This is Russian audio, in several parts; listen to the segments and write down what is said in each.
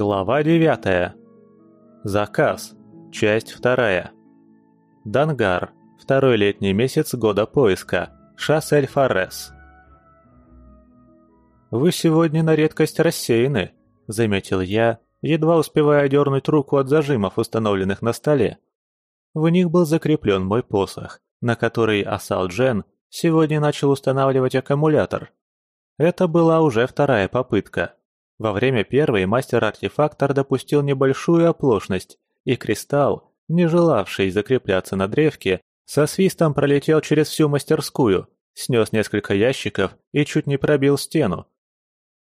Глава 9. Заказ. Часть 2. Дангар. Второй летний месяц года поиска. Шас-эль-Фарес. «Вы сегодня на редкость рассеяны», — заметил я, едва успевая дернуть руку от зажимов, установленных на столе. В них был закреплен мой посох, на который Асал Джен сегодня начал устанавливать аккумулятор. Это была уже вторая попытка. Во время первой мастер-артефактор допустил небольшую оплошность, и кристалл, не желавший закрепляться на древке, со свистом пролетел через всю мастерскую, снес несколько ящиков и чуть не пробил стену.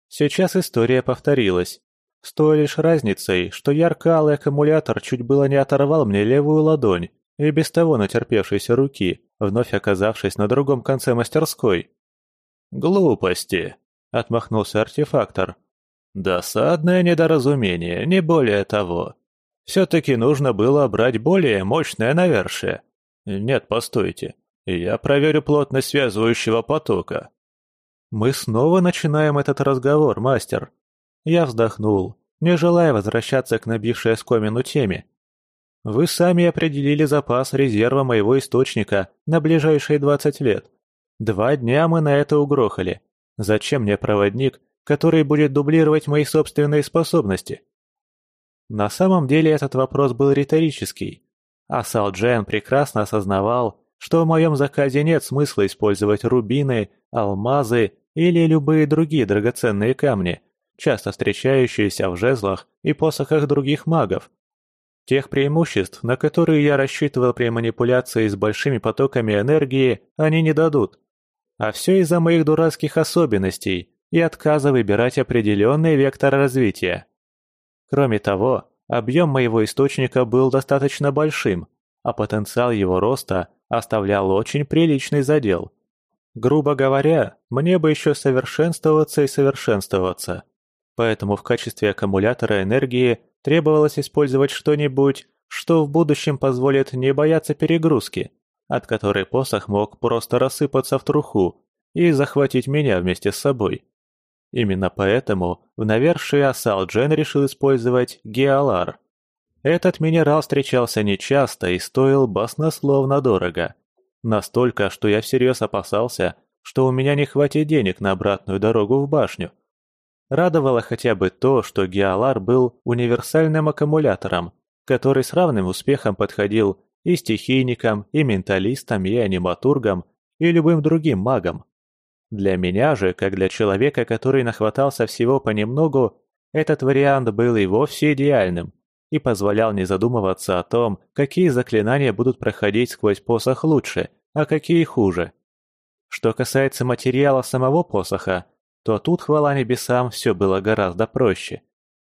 Сейчас история повторилась. С той лишь разницей, что ярко-алый аккумулятор чуть было не оторвал мне левую ладонь, и без того натерпевшейся руки, вновь оказавшись на другом конце мастерской. «Глупости!» — отмахнулся артефактор, Досадное недоразумение, не более того. Все-таки нужно было брать более мощное навершие. Нет, постойте. Я проверю плотность связывающего потока. Мы снова начинаем этот разговор, мастер. Я вздохнул, не желая возвращаться к набившей оскомину теме. Вы сами определили запас резерва моего источника на ближайшие 20 лет. Два дня мы на это угрохали. Зачем мне проводник, который будет дублировать мои собственные способности? На самом деле этот вопрос был риторический. А Салджен прекрасно осознавал, что в моем заказе нет смысла использовать рубины, алмазы или любые другие драгоценные камни, часто встречающиеся в жезлах и посохах других магов. Тех преимуществ, на которые я рассчитывал при манипуляции с большими потоками энергии, они не дадут. А все из-за моих дурацких особенностей, и отказа выбирать определенный вектор развития. Кроме того, объем моего источника был достаточно большим, а потенциал его роста оставлял очень приличный задел. Грубо говоря, мне бы еще совершенствоваться и совершенствоваться. Поэтому в качестве аккумулятора энергии требовалось использовать что-нибудь, что в будущем позволит не бояться перегрузки, от которой посох мог просто рассыпаться в труху и захватить меня вместе с собой. Именно поэтому в навершие Асал Джен решил использовать геолар. Этот минерал встречался нечасто и стоил баснословно дорого. Настолько, что я всерьез опасался, что у меня не хватит денег на обратную дорогу в башню. Радовало хотя бы то, что геолар был универсальным аккумулятором, который с равным успехом подходил и стихийникам, и менталистам, и аниматургам, и любым другим магам. Для меня же, как для человека, который нахватался всего понемногу, этот вариант был и вовсе идеальным и позволял не задумываться о том, какие заклинания будут проходить сквозь посох лучше, а какие хуже. Что касается материала самого посоха, то тут, хвала небесам, все было гораздо проще.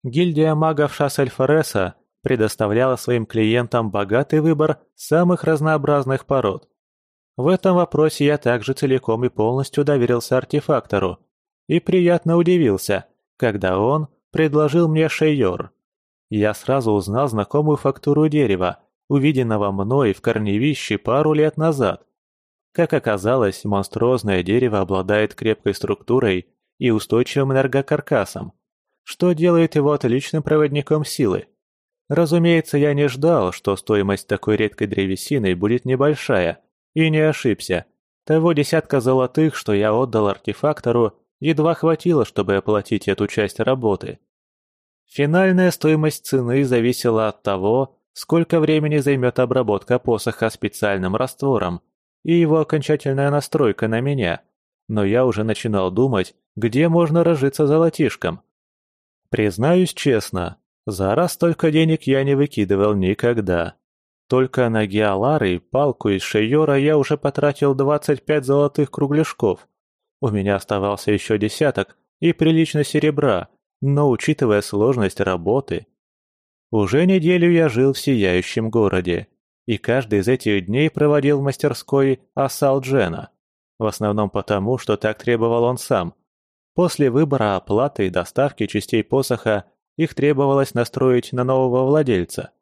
Гильдия магов Шассельфореса предоставляла своим клиентам богатый выбор самых разнообразных пород, в этом вопросе я также целиком и полностью доверился артефактору и приятно удивился, когда он предложил мне шейор. Я сразу узнал знакомую фактуру дерева, увиденного мной в корневище пару лет назад. Как оказалось, монструозное дерево обладает крепкой структурой и устойчивым энергокаркасом, что делает его отличным проводником силы. Разумеется, я не ждал, что стоимость такой редкой древесины будет небольшая – и не ошибся. Того десятка золотых, что я отдал артефактору, едва хватило, чтобы оплатить эту часть работы. Финальная стоимость цены зависела от того, сколько времени займет обработка посоха специальным раствором и его окончательная настройка на меня. Но я уже начинал думать, где можно разжиться золотишком. Признаюсь честно, за раз столько денег я не выкидывал никогда. Только на геолары и палку из шейора я уже потратил 25 золотых кругляшков. У меня оставался еще десяток и прилично серебра, но учитывая сложность работы... Уже неделю я жил в сияющем городе, и каждый из этих дней проводил в мастерской Асал Джена. В основном потому, что так требовал он сам. После выбора оплаты и доставки частей посоха их требовалось настроить на нового владельца –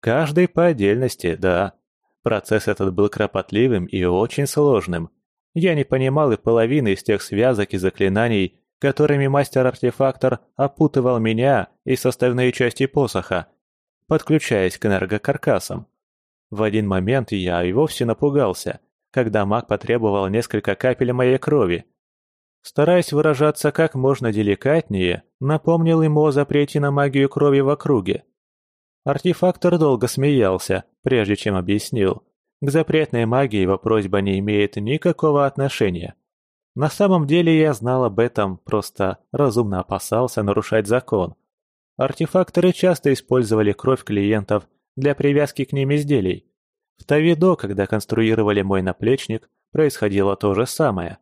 Каждый по отдельности, да. Процесс этот был кропотливым и очень сложным. Я не понимал и половины из тех связок и заклинаний, которыми мастер-артефактор опутывал меня и составные части посоха, подключаясь к энергокаркасам. В один момент я и вовсе напугался, когда маг потребовал несколько капель моей крови. Стараясь выражаться как можно деликатнее, напомнил ему о запрете на магию крови в округе. Артефактор долго смеялся, прежде чем объяснил. К запретной магии его просьба не имеет никакого отношения. На самом деле я знал об этом, просто разумно опасался нарушать закон. Артефакторы часто использовали кровь клиентов для привязки к ним изделий. В Тавидо, когда конструировали мой наплечник, происходило то же самое.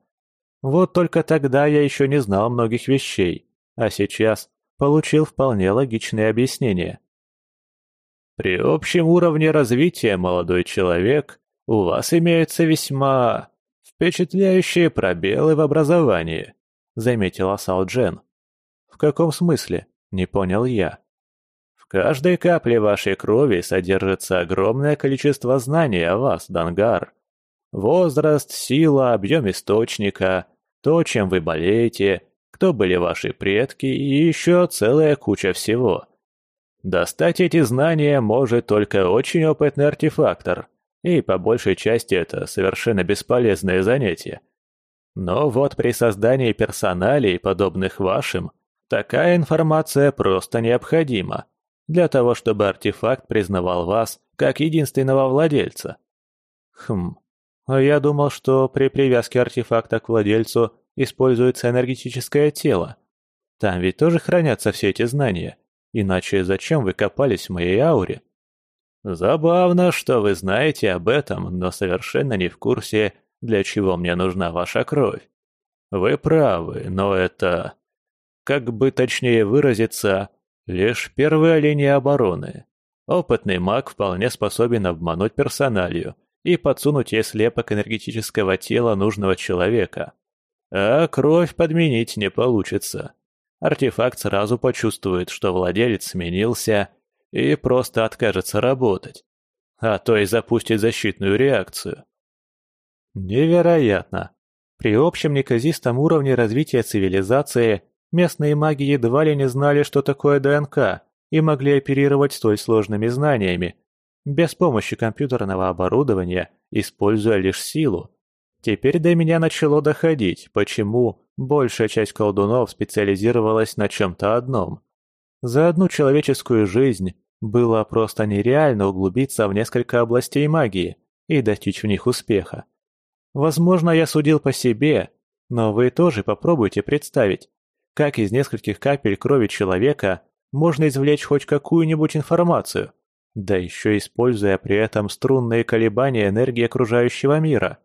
Вот только тогда я еще не знал многих вещей, а сейчас получил вполне логичные объяснения. При общем уровне развития, молодой человек, у вас имеются весьма впечатляющие пробелы в образовании», — заметил Асал Джен. «В каком смысле?» — не понял я. «В каждой капле вашей крови содержится огромное количество знаний о вас, Дангар. Возраст, сила, объем источника, то, чем вы болеете, кто были ваши предки и еще целая куча всего. Достать эти знания может только очень опытный артефактор, и по большей части это совершенно бесполезное занятие. Но вот при создании персоналей, подобных вашим, такая информация просто необходима для того, чтобы артефакт признавал вас как единственного владельца. Хм, а я думал, что при привязке артефакта к владельцу используется энергетическое тело. Там ведь тоже хранятся все эти знания, иначе зачем вы копались в моей ауре? Забавно, что вы знаете об этом, но совершенно не в курсе, для чего мне нужна ваша кровь. Вы правы, но это... Как бы точнее выразиться, лишь первая линия обороны. Опытный маг вполне способен обмануть персоналию и подсунуть ей слепок энергетического тела нужного человека. А кровь подменить не получится. Артефакт сразу почувствует, что владелец сменился и просто откажется работать, а то и запустит защитную реакцию. Невероятно. При общем неказистом уровне развития цивилизации местные маги едва ли не знали, что такое ДНК, и могли оперировать столь сложными знаниями, без помощи компьютерного оборудования, используя лишь силу. Теперь до меня начало доходить, почему большая часть колдунов специализировалась на чем-то одном. За одну человеческую жизнь было просто нереально углубиться в несколько областей магии и достичь в них успеха. Возможно, я судил по себе, но вы тоже попробуйте представить, как из нескольких капель крови человека можно извлечь хоть какую-нибудь информацию, да еще используя при этом струнные колебания энергии окружающего мира.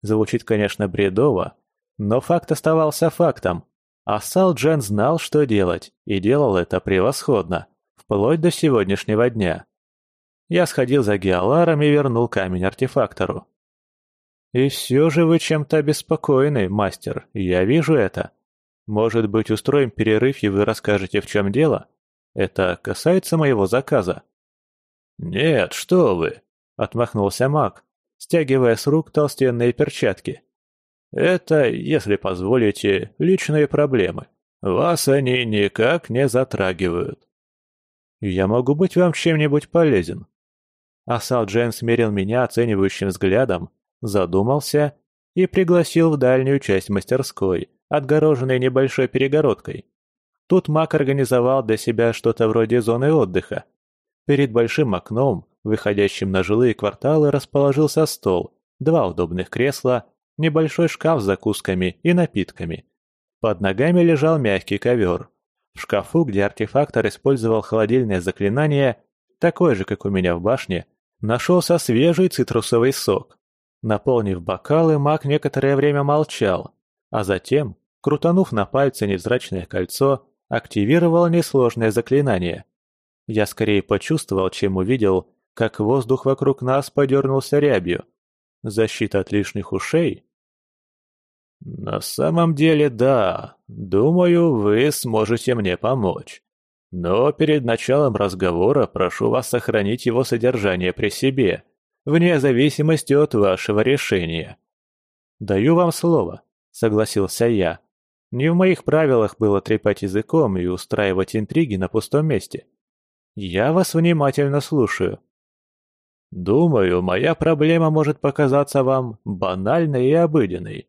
Звучит, конечно, бредово, но факт оставался фактом. А Сал Джен знал, что делать, и делал это превосходно, вплоть до сегодняшнего дня. Я сходил за геоларом и вернул камень артефактору. «И все же вы чем-то обеспокоены, мастер, я вижу это. Может быть, устроим перерыв, и вы расскажете, в чем дело? Это касается моего заказа». «Нет, что вы!» — отмахнулся маг, стягивая с рук толстенные перчатки. Это, если позволите, личные проблемы. Вас они никак не затрагивают. Я могу быть вам чем-нибудь полезен. Асал Джен смерил меня оценивающим взглядом, задумался и пригласил в дальнюю часть мастерской, отгороженной небольшой перегородкой. Тут маг организовал для себя что-то вроде зоны отдыха. Перед большим окном, выходящим на жилые кварталы, расположился стол, два удобных кресла небольшой шкаф с закусками и напитками. Под ногами лежал мягкий ковер. В шкафу, где артефактор использовал холодильное заклинание, такое же, как у меня в башне, нашелся свежий цитрусовый сок. Наполнив бокалы, маг некоторое время молчал, а затем, крутанув на пальце невзрачное кольцо, активировал несложное заклинание. Я скорее почувствовал, чем увидел, как воздух вокруг нас подернулся рябью. Защита от лишних ушей? «На самом деле, да. Думаю, вы сможете мне помочь. Но перед началом разговора прошу вас сохранить его содержание при себе, вне зависимости от вашего решения». «Даю вам слово», — согласился я. Не в моих правилах было трепать языком и устраивать интриги на пустом месте. Я вас внимательно слушаю. Думаю, моя проблема может показаться вам банальной и обыденной.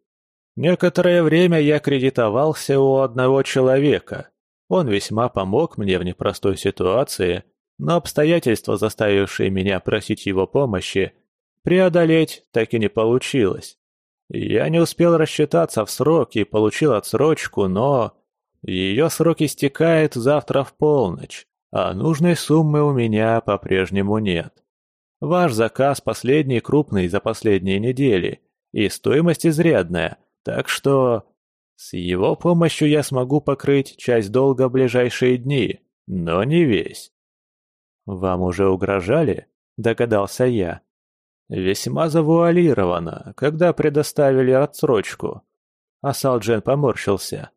Некоторое время я кредитовался у одного человека. Он весьма помог мне в непростой ситуации, но обстоятельства, заставившие меня просить его помощи, преодолеть так и не получилось. Я не успел рассчитаться в срок и получил отсрочку, но... Ее срок истекает завтра в полночь, а нужной суммы у меня по-прежнему нет. Ваш заказ последний крупный за последние недели, и стоимость изрядная, так что... С его помощью я смогу покрыть часть долга в ближайшие дни, но не весь. «Вам уже угрожали?» – догадался я. «Весьма завуалировано, когда предоставили отсрочку». Асалджен поморщился.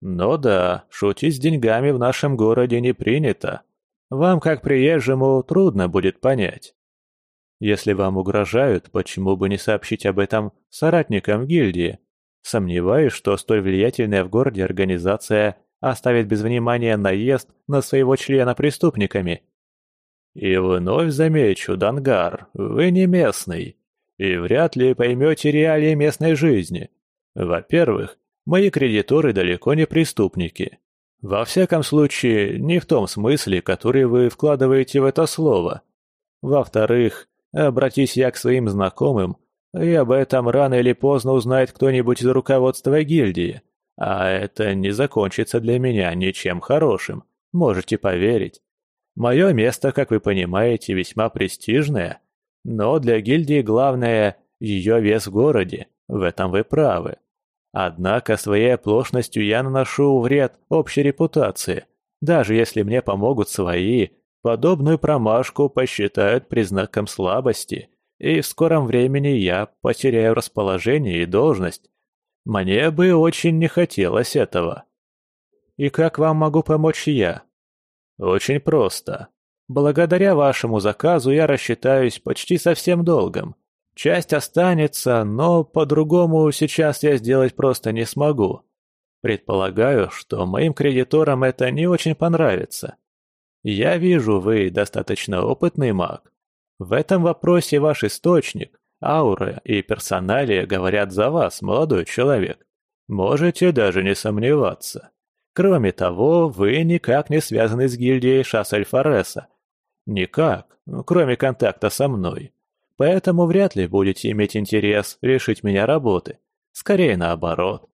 «Ну да, шутить с деньгами в нашем городе не принято. Вам, как приезжему, трудно будет понять. Если вам угрожают, почему бы не сообщить об этом соратникам гильдии? Сомневаюсь, что столь влиятельная в городе организация оставит без внимания наезд на своего члена преступниками. И вновь замечу, Дангар, вы не местный, и вряд ли поймете реалии местной жизни. Во-первых, мои кредиторы далеко не преступники. Во всяком случае, не в том смысле, который вы вкладываете в это слово. Во-вторых, обратись я к своим знакомым, и об этом рано или поздно узнает кто-нибудь из руководства гильдии. А это не закончится для меня ничем хорошим, можете поверить. Мое место, как вы понимаете, весьма престижное, но для гильдии главное – ее вес в городе, в этом вы правы. Однако своей оплошностью я наношу вред общей репутации. Даже если мне помогут свои, подобную промашку посчитают признаком слабости, и в скором времени я потеряю расположение и должность. Мне бы очень не хотелось этого. И как вам могу помочь я? Очень просто. Благодаря вашему заказу я рассчитаюсь почти со всем долгом. Часть останется, но по-другому сейчас я сделать просто не смогу. Предполагаю, что моим кредиторам это не очень понравится. Я вижу, вы достаточно опытный маг. В этом вопросе ваш источник, аура и персоналия говорят за вас, молодой человек. Можете даже не сомневаться. Кроме того, вы никак не связаны с гильдией Шас-Эльфареса. Никак, кроме контакта со мной. Поэтому вряд ли будете иметь интерес решить меня работы. Скорее наоборот.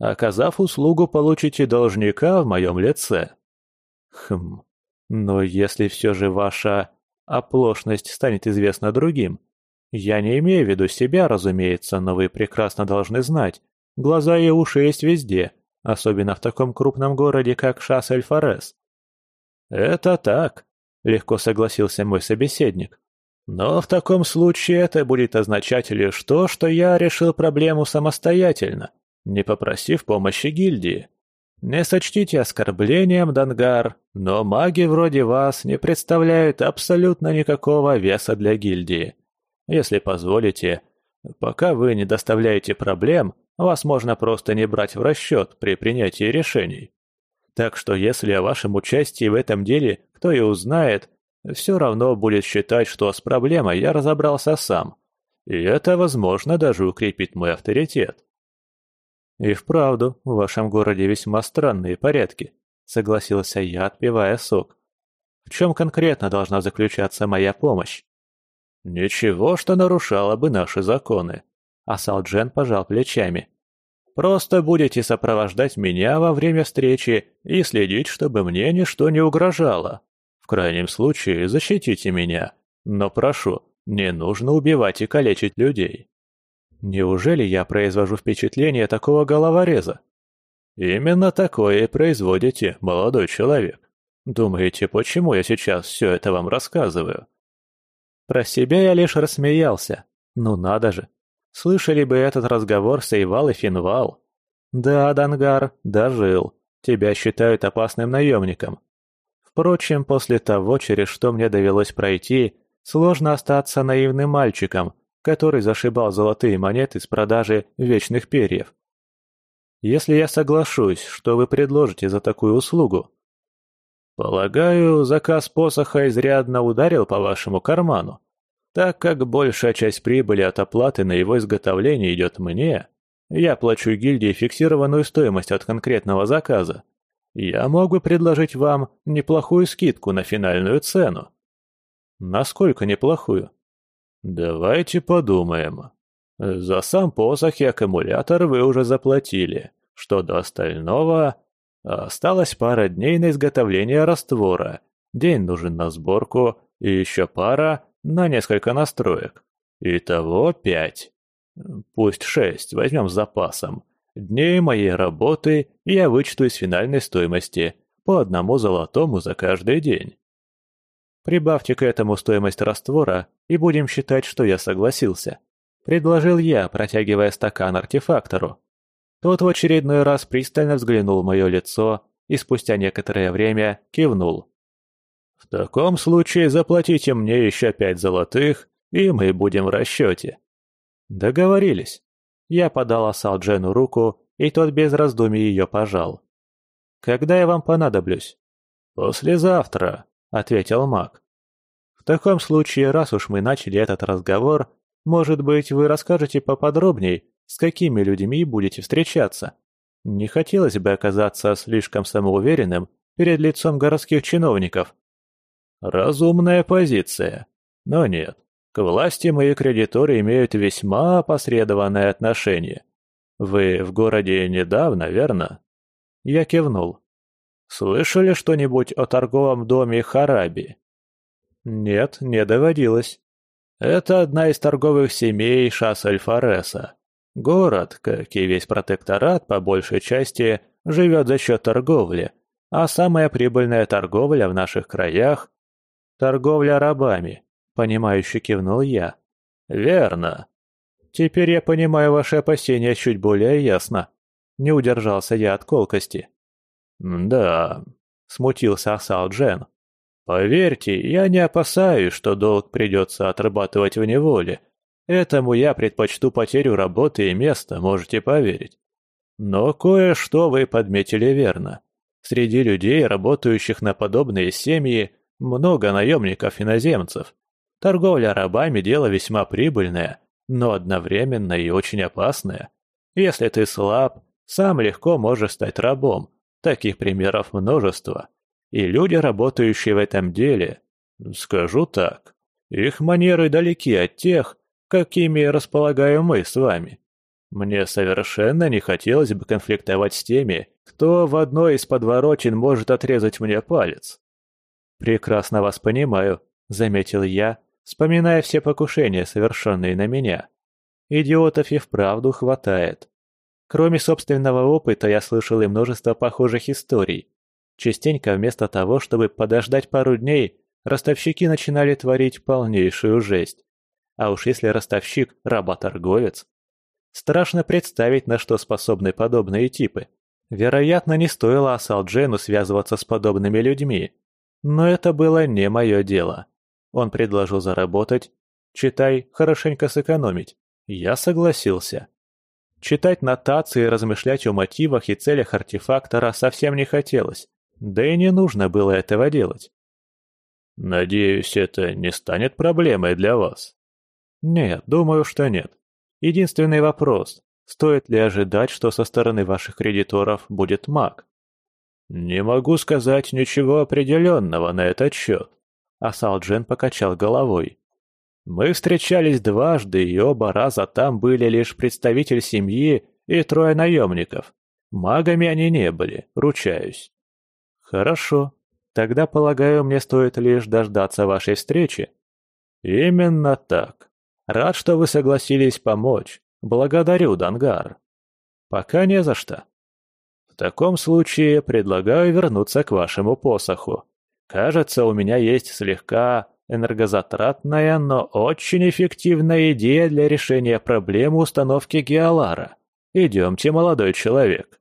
Оказав услугу, получите должника в моем лице. Хм, но если все же ваша оплошность станет известна другим, я не имею в виду себя, разумеется, но вы прекрасно должны знать, глаза и уши есть везде, особенно в таком крупном городе, как Шас-эль-Форес. «Это так», — легко согласился мой собеседник. «Но в таком случае это будет означать лишь то, что я решил проблему самостоятельно, не попросив помощи гильдии. Не сочтите оскорблением, Дангар, но маги вроде вас не представляют абсолютно никакого веса для гильдии. Если позволите, пока вы не доставляете проблем, вас можно просто не брать в расчет при принятии решений. Так что если о вашем участии в этом деле кто и узнает, все равно будет считать, что с проблемой я разобрался сам. И это, возможно, даже укрепит мой авторитет. «И вправду, в вашем городе весьма странные порядки», — согласился я, отпивая сок. «В чем конкретно должна заключаться моя помощь?» «Ничего, что нарушало бы наши законы», а Салджен пожал плечами. «Просто будете сопровождать меня во время встречи и следить, чтобы мне ничто не угрожало. В крайнем случае защитите меня, но прошу, не нужно убивать и калечить людей». «Неужели я произвожу впечатление такого головореза?» «Именно такое и производите, молодой человек. Думаете, почему я сейчас все это вам рассказываю?» Про себя я лишь рассмеялся. Ну надо же, Слышали бы этот разговор Сейвал и Финвал. Да, Дангар, дожил. Тебя считают опасным наемником. Впрочем, после того, через что мне довелось пройти, сложно остаться наивным мальчиком, который зашибал золотые монеты с продажи вечных перьев. Если я соглашусь, что вы предложите за такую услугу? Полагаю, заказ посоха изрядно ударил по вашему карману, так как большая часть прибыли от оплаты на его изготовление идет мне. Я плачу гильдии фиксированную стоимость от конкретного заказа. Я мог бы предложить вам неплохую скидку на финальную цену. Насколько неплохую? Давайте подумаем. За сам посох и аккумулятор вы уже заплатили. Что до остального... Осталось пара дней на изготовление раствора. День нужен на сборку и еще пара на несколько настроек. Итого пять. Пусть шесть, возьмем с запасом. Дней моей работы я вычту из финальной стоимости по одному золотому за каждый день. Прибавьте к этому стоимость раствора, и будем считать, что я согласился. Предложил я, протягивая стакан артефактору. Тот в очередной раз пристально взглянул в мое лицо и спустя некоторое время кивнул. «В таком случае заплатите мне еще пять золотых, и мы будем в расчете». «Договорились». Я подал Асалджену руку, и тот без раздумий ее пожал. «Когда я вам понадоблюсь?» «Послезавтра», ответил маг. «В таком случае, раз уж мы начали этот разговор, может быть, вы расскажете поподробней, с какими людьми будете встречаться? Не хотелось бы оказаться слишком самоуверенным перед лицом городских чиновников». «Разумная позиция. Но нет, к власти мои кредиторы имеют весьма опосредованное отношение. Вы в городе недавно, верно?» Я кивнул. Слышали что-нибудь о торговом доме Хараби? Нет, не доводилось. Это одна из торговых семей Шас-Эль-Фареса. Город, как и весь протекторат, по большей части, живет за счет торговли, а самая прибыльная торговля в наших краях – торговля рабами, понимающе кивнул я. Верно. Теперь я понимаю ваши опасения чуть более ясно. Не удержался я от колкости. «Да», — смутился Асал Джен. «Поверьте, я не опасаюсь, что долг придется отрабатывать в неволе. Этому я предпочту потерю работы и места, можете поверить. Но кое-что вы подметили верно. Среди людей, работающих на подобные семьи, много наемников-иноземцев. Торговля рабами – дело весьма прибыльное, но одновременно и очень опасное. Если ты слаб, сам легко можешь стать рабом, Таких примеров множество. И люди, работающие в этом деле, скажу так, их манеры далеки от тех, какими располагаем мы с вами. Мне совершенно не хотелось бы конфликтовать с теми, кто в одной из подворотен может отрезать мне палец. «Прекрасно вас понимаю», — заметил я, вспоминая все покушения, совершенные на меня. «Идиотов и вправду хватает. Кроме собственного опыта, я слышал и множество похожих историй. Частенько вместо того, чтобы подождать пару дней, ростовщики начинали творить полнейшую жесть. А уж если ростовщик – работорговец. Страшно представить, на что способны подобные типы. Вероятно, не стоило Асалджену связываться с подобными людьми. Но это было не мое дело. Он предложил заработать, читай, хорошенько сэкономить. Я согласился. Читать нотации и размышлять о мотивах и целях артефактора совсем не хотелось, да и не нужно было этого делать. «Надеюсь, это не станет проблемой для вас?» «Нет, думаю, что нет. Единственный вопрос – стоит ли ожидать, что со стороны ваших кредиторов будет маг?» «Не могу сказать ничего определенного на этот счет», – Асалджен покачал головой. Мы встречались дважды, и оба раза там были лишь представитель семьи и трое наемников. Магами они не были, ручаюсь. Хорошо. Тогда, полагаю, мне стоит лишь дождаться вашей встречи. Именно так. Рад, что вы согласились помочь. Благодарю, Дангар. Пока не за что. В таком случае предлагаю вернуться к вашему посоху. Кажется, у меня есть слегка Энергозатратная, но очень эффективная идея для решения проблемы установки Геолара. Идемте, молодой человек.